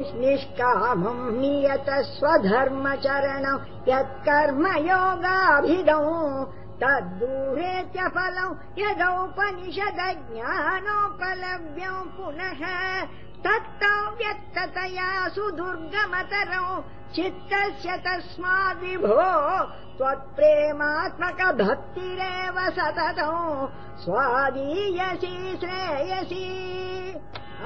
निष्कामम् नियत स्वधर्मचरणम् यत्कर्म योगाभिदौ तद्दूरेत्यफलम् तद्दूहेत्य पुनः तत्तौ व्यक्ततया सुदुर्गमतरौ। चित्तस्य तस्माद्विभो त्वत्प्रेमात्मकभक्तिरेव सततौ। स्वादीयसी श्रेयसी।